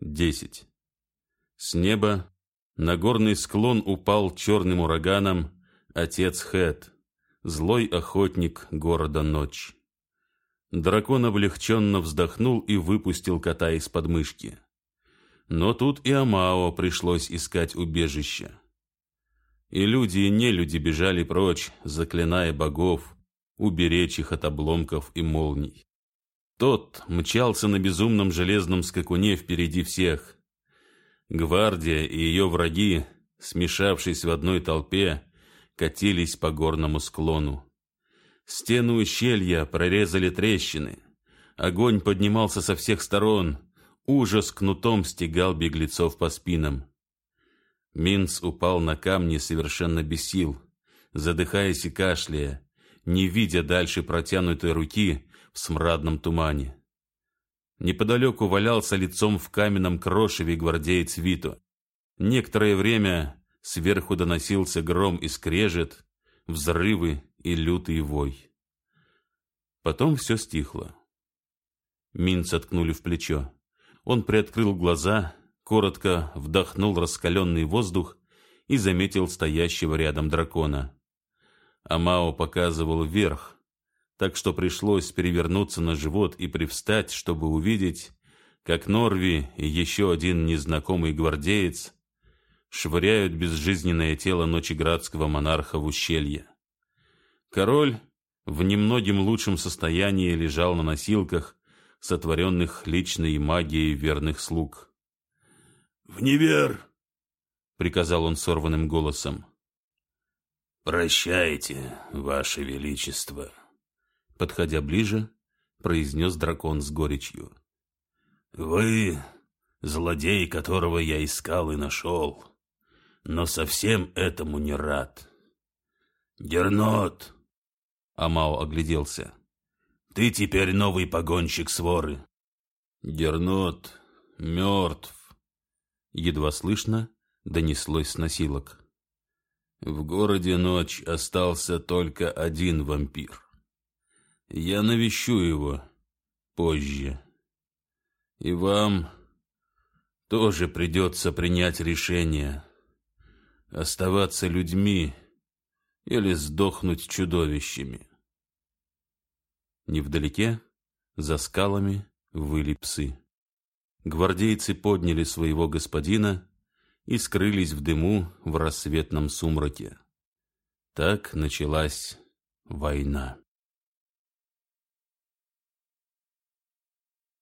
Десять. С неба на горный склон упал черным ураганом отец Хэт, злой охотник города Ночь. Дракон облегченно вздохнул и выпустил кота из подмышки. Но тут и Амао пришлось искать убежище. И люди и нелюди бежали прочь, заклиная богов, уберечь их от обломков и молний. Тот мчался на безумном железном скакуне впереди всех. Гвардия и ее враги, смешавшись в одной толпе, катились по горному склону. Стены ущелья прорезали трещины. Огонь поднимался со всех сторон. Ужас кнутом стегал беглецов по спинам. Минц упал на камни совершенно без сил, задыхаясь и кашляя, не видя дальше протянутой руки в смрадном тумане. Неподалеку валялся лицом в каменном крошеве гвардеец Вито. Некоторое время сверху доносился гром и скрежет, взрывы и лютый вой. Потом все стихло. Минц откнули в плечо. Он приоткрыл глаза, коротко вдохнул раскаленный воздух и заметил стоящего рядом дракона. Амао показывал вверх, так что пришлось перевернуться на живот и привстать, чтобы увидеть, как Норви и еще один незнакомый гвардеец швыряют безжизненное тело ночеградского монарха в ущелье. Король в немногим лучшем состоянии лежал на носилках, сотворенных личной магией верных слуг. «В невер!» — приказал он сорванным голосом. «Прощайте, Ваше Величество!» Подходя ближе, произнес дракон с горечью. «Вы — злодей, которого я искал и нашел, но совсем этому не рад. Гернот, Амао огляделся. «Ты теперь новый погонщик своры». «Гернот мертв», — едва слышно донеслось с носилок. «В городе ночь остался только один вампир. Я навещу его позже. И вам тоже придется принять решение, оставаться людьми или сдохнуть чудовищами». Невдалеке, за скалами, выли псы. Гвардейцы подняли своего господина и скрылись в дыму в рассветном сумраке. Так началась война.